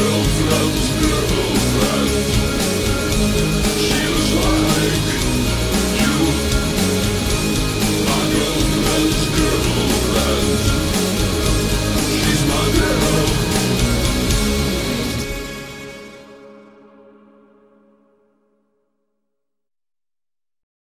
Girls, girls, girls.